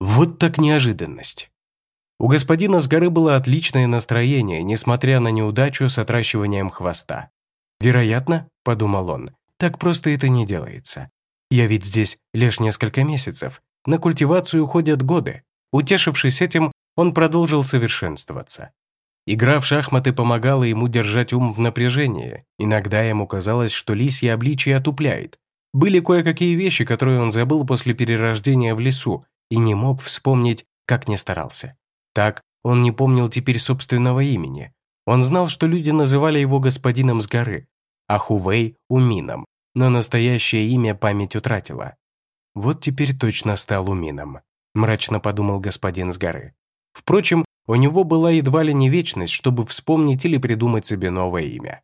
Вот так неожиданность. У господина с горы было отличное настроение, несмотря на неудачу с отращиванием хвоста. «Вероятно», — подумал он, — «так просто это не делается. Я ведь здесь лишь несколько месяцев. На культивацию уходят годы». Утешившись этим, он продолжил совершенствоваться. Игра в шахматы помогала ему держать ум в напряжении. Иногда ему казалось, что лисье обличие отупляет. Были кое-какие вещи, которые он забыл после перерождения в лесу и не мог вспомнить, как не старался. Так, он не помнил теперь собственного имени. Он знал, что люди называли его господином с горы, а Хувей – Умином, но настоящее имя память утратила. «Вот теперь точно стал Умином», – мрачно подумал господин с горы. Впрочем, у него была едва ли не вечность, чтобы вспомнить или придумать себе новое имя.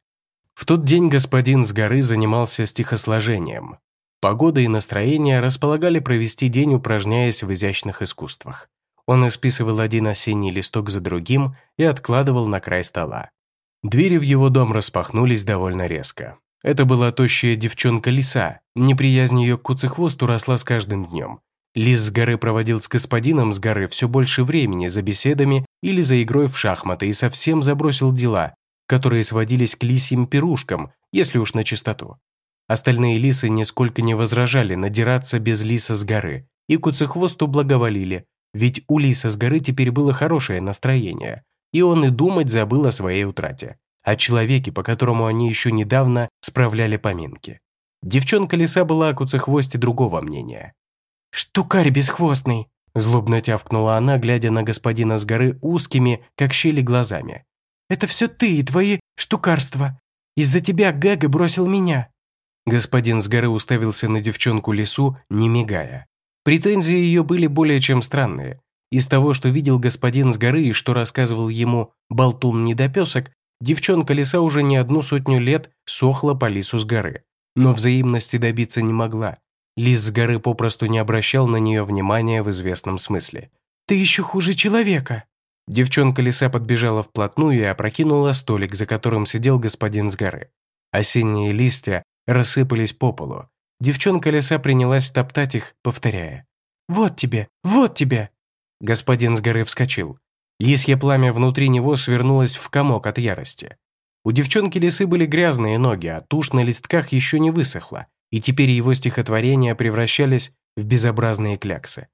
В тот день господин с горы занимался стихосложением. Погода и настроение располагали провести день, упражняясь в изящных искусствах. Он исписывал один осенний листок за другим и откладывал на край стола. Двери в его дом распахнулись довольно резко. Это была тощая девчонка Лиса, неприязнь ее к куцехвосту росла с каждым днем. Лис с горы проводил с господином с горы все больше времени за беседами или за игрой в шахматы и совсем забросил дела, которые сводились к лисьим пирушкам, если уж на чистоту. Остальные лисы нисколько не возражали надираться без лиса с горы, и куцехвосту благоволили, ведь у лиса с горы теперь было хорошее настроение, и он и думать забыл о своей утрате, о человеке, по которому они еще недавно справляли поминки. Девчонка лиса была о куцехвосте другого мнения. «Штукарь бесхвостный!» Злобно тявкнула она, глядя на господина с горы узкими, как щели, глазами. «Это все ты и твои штукарства. Из-за тебя Гэга бросил меня». Господин с горы уставился на девчонку лесу, не мигая. Претензии ее были более чем странные. Из того, что видел господин с горы и что рассказывал ему болтун-недопесок, девчонка леса уже не одну сотню лет сохла по лису с горы. Но взаимности добиться не могла. Лис с горы попросту не обращал на нее внимания в известном смысле. «Ты еще хуже человека!» Девчонка лиса подбежала вплотную и опрокинула столик, за которым сидел господин с горы. Осенние листья рассыпались по полу. Девчонка лиса принялась топтать их, повторяя. «Вот тебе! Вот тебе!» Господин с горы вскочил. Лисье пламя внутри него свернулось в комок от ярости. У девчонки лисы были грязные ноги, а тушь на листках еще не высохла, и теперь его стихотворения превращались в безобразные кляксы.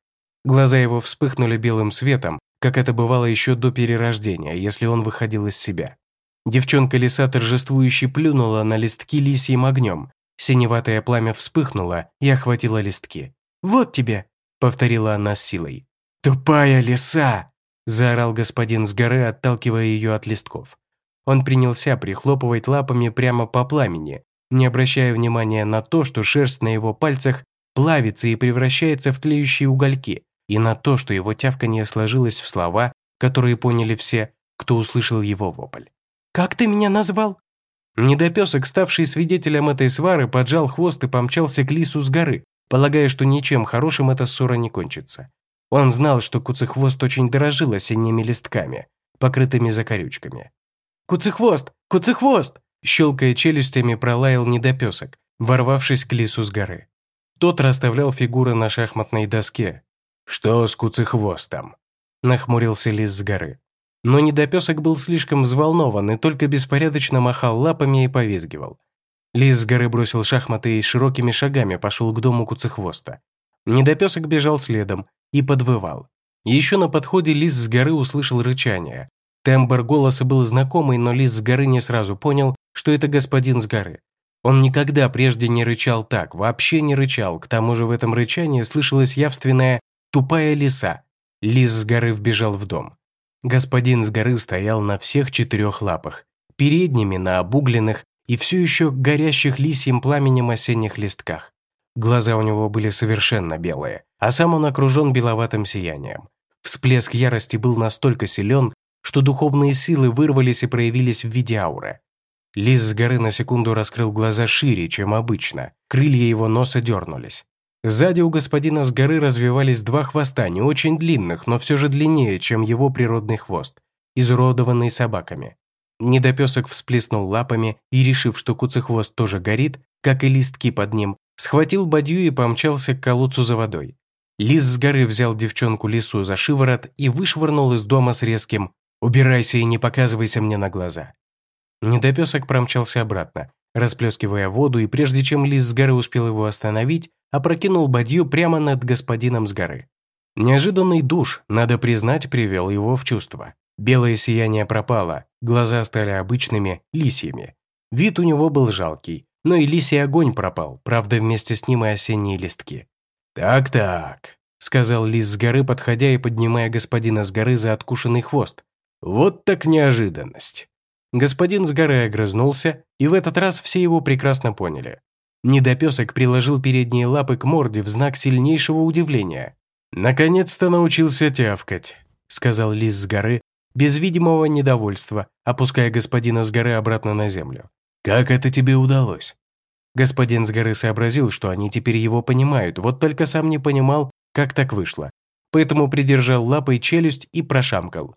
Глаза его вспыхнули белым светом, как это бывало еще до перерождения, если он выходил из себя. Девчонка-лиса торжествующе плюнула на листки лисьим огнем. Синеватое пламя вспыхнуло и охватило листки. «Вот тебе!» — повторила она с силой. «Тупая лиса!» — заорал господин с горы, отталкивая ее от листков. Он принялся прихлопывать лапами прямо по пламени, не обращая внимания на то, что шерсть на его пальцах плавится и превращается в тлеющие угольки, и на то, что его тявканье сложилось в слова, которые поняли все, кто услышал его вопль. «Как ты меня назвал?» Недопесок, ставший свидетелем этой свары, поджал хвост и помчался к лису с горы, полагая, что ничем хорошим эта ссора не кончится. Он знал, что Куцехвост очень дорожил осенними листками, покрытыми закорючками. «Куцехвост! Куцехвост!» Щелкая челюстями, пролаял недопесок, ворвавшись к лису с горы. Тот расставлял фигуры на шахматной доске. «Что с куцехвостом?» – нахмурился лис с горы. Но недопесок был слишком взволнован и только беспорядочно махал лапами и повизгивал. Лис с горы бросил шахматы и широкими шагами пошел к дому куцехвоста. Недопесок бежал следом и подвывал. Еще на подходе лис с горы услышал рычание. Тембр голоса был знакомый, но лис с горы не сразу понял, что это господин с горы. Он никогда прежде не рычал так, вообще не рычал, к тому же в этом рычании слышалась явственная «тупая лиса». Лис с горы вбежал в дом. Господин с горы стоял на всех четырех лапах, передними на обугленных и все еще горящих лисьим пламенем осенних листках. Глаза у него были совершенно белые, а сам он окружен беловатым сиянием. Всплеск ярости был настолько силен, что духовные силы вырвались и проявились в виде ауры. Лис с горы на секунду раскрыл глаза шире, чем обычно. Крылья его носа дернулись. Сзади у господина с горы развивались два хвоста, не очень длинных, но все же длиннее, чем его природный хвост, изуродованный собаками. Недопесок всплеснул лапами и, решив, что куцехвост тоже горит, как и листки под ним, схватил бадью и помчался к колодцу за водой. Лис с горы взял девчонку лису за шиворот и вышвырнул из дома с резким «Убирайся и не показывайся мне на глаза». Недопесок промчался обратно, расплескивая воду, и прежде чем лис с горы успел его остановить, опрокинул бадью прямо над господином с горы. Неожиданный душ, надо признать, привел его в чувство. Белое сияние пропало, глаза стали обычными, лисьими. Вид у него был жалкий, но и лисий огонь пропал, правда, вместе с ним и осенние листки. «Так-так», — сказал лис с горы, подходя и поднимая господина с горы за откушенный хвост. «Вот так неожиданность». Господин с горы огрызнулся, и в этот раз все его прекрасно поняли. Недопесок приложил передние лапы к морде в знак сильнейшего удивления. «Наконец-то научился тявкать», — сказал лис с горы, без видимого недовольства, опуская господина с горы обратно на землю. «Как это тебе удалось?» Господин с горы сообразил, что они теперь его понимают, вот только сам не понимал, как так вышло. Поэтому придержал лапой челюсть и прошамкал.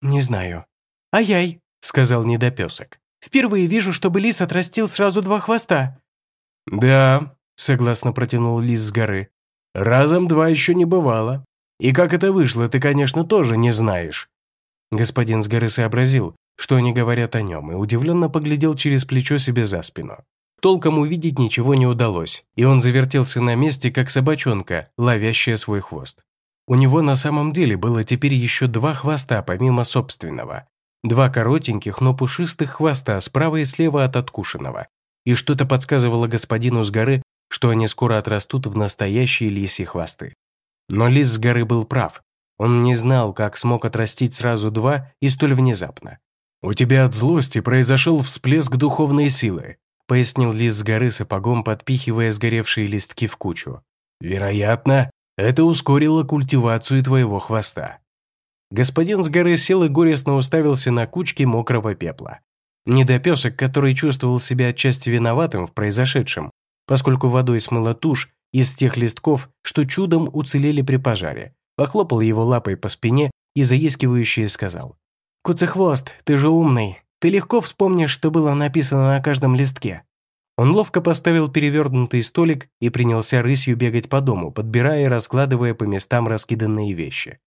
«Не знаю». «Ай-яй», — сказал недопесок. «Впервые вижу, чтобы лис отрастил сразу два хвоста». «Да», — согласно протянул лис с горы. «Разом два еще не бывало. И как это вышло, ты, конечно, тоже не знаешь». Господин с горы сообразил, что они говорят о нем, и удивленно поглядел через плечо себе за спину. Толком увидеть ничего не удалось, и он завертелся на месте, как собачонка, ловящая свой хвост. У него на самом деле было теперь еще два хвоста, помимо собственного. Два коротеньких, но пушистых хвоста справа и слева от откушенного. И что-то подсказывало господину с горы, что они скоро отрастут в настоящие лисьи хвосты. Но лис с горы был прав. Он не знал, как смог отрастить сразу два и столь внезапно. «У тебя от злости произошел всплеск духовной силы», пояснил лис с горы сапогом, подпихивая сгоревшие листки в кучу. «Вероятно, это ускорило культивацию твоего хвоста». Господин с горы сел и горестно уставился на кучки мокрого пепла. Недопесок, который чувствовал себя отчасти виноватым в произошедшем, поскольку водой смыла тушь из тех листков, что чудом уцелели при пожаре, похлопал его лапой по спине и заискивающе сказал. «Куцехвост, ты же умный, ты легко вспомнишь, что было написано на каждом листке». Он ловко поставил перевернутый столик и принялся рысью бегать по дому, подбирая и раскладывая по местам раскиданные вещи.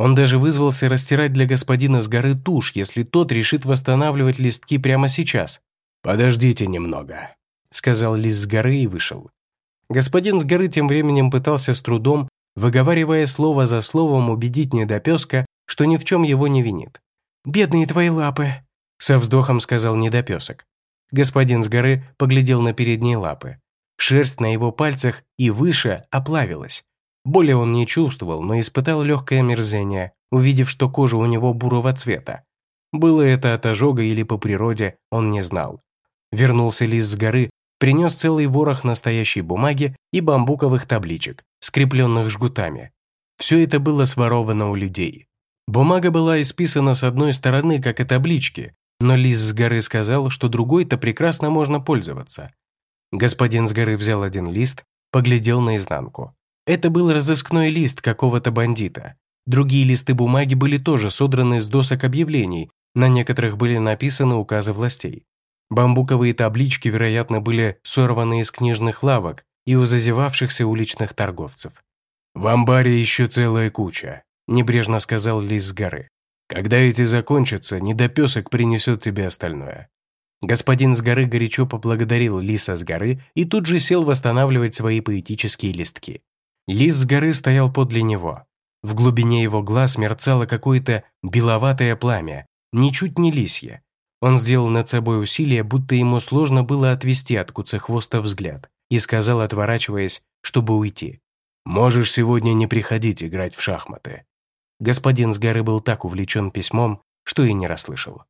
Он даже вызвался растирать для господина с горы тушь, если тот решит восстанавливать листки прямо сейчас. «Подождите немного», — сказал лис с горы и вышел. Господин с горы тем временем пытался с трудом, выговаривая слово за словом, убедить недопеска, что ни в чем его не винит. «Бедные твои лапы», со вздохом сказал недопесок. Господин с горы поглядел на передние лапы. Шерсть на его пальцах и выше оплавилась. Боли он не чувствовал, но испытал легкое мерзение, увидев, что кожа у него бурого цвета. Было это от ожога или по природе, он не знал. Вернулся лис с горы, принес целый ворох настоящей бумаги и бамбуковых табличек, скрепленных жгутами. Все это было своровано у людей. Бумага была исписана с одной стороны, как и таблички, но лис с горы сказал, что другой-то прекрасно можно пользоваться. Господин с горы взял один лист, поглядел наизнанку. Это был разыскной лист какого-то бандита. Другие листы бумаги были тоже содраны с досок объявлений, на некоторых были написаны указы властей. Бамбуковые таблички, вероятно, были сорваны из книжных лавок и у зазевавшихся уличных торговцев. «В амбаре еще целая куча», – небрежно сказал лис с горы. Когда эти закончатся, недопесок принесет тебе остальное». Господин с горы горячо поблагодарил Лиса с горы и тут же сел восстанавливать свои поэтические листки. Лис с горы стоял подле него. В глубине его глаз мерцало какое-то беловатое пламя, ничуть не лисье. Он сделал над собой усилие, будто ему сложно было отвести от куцехвоста взгляд, и сказал, отворачиваясь, чтобы уйти. «Можешь сегодня не приходить играть в шахматы. Господин с горы был так увлечен письмом, что и не расслышал.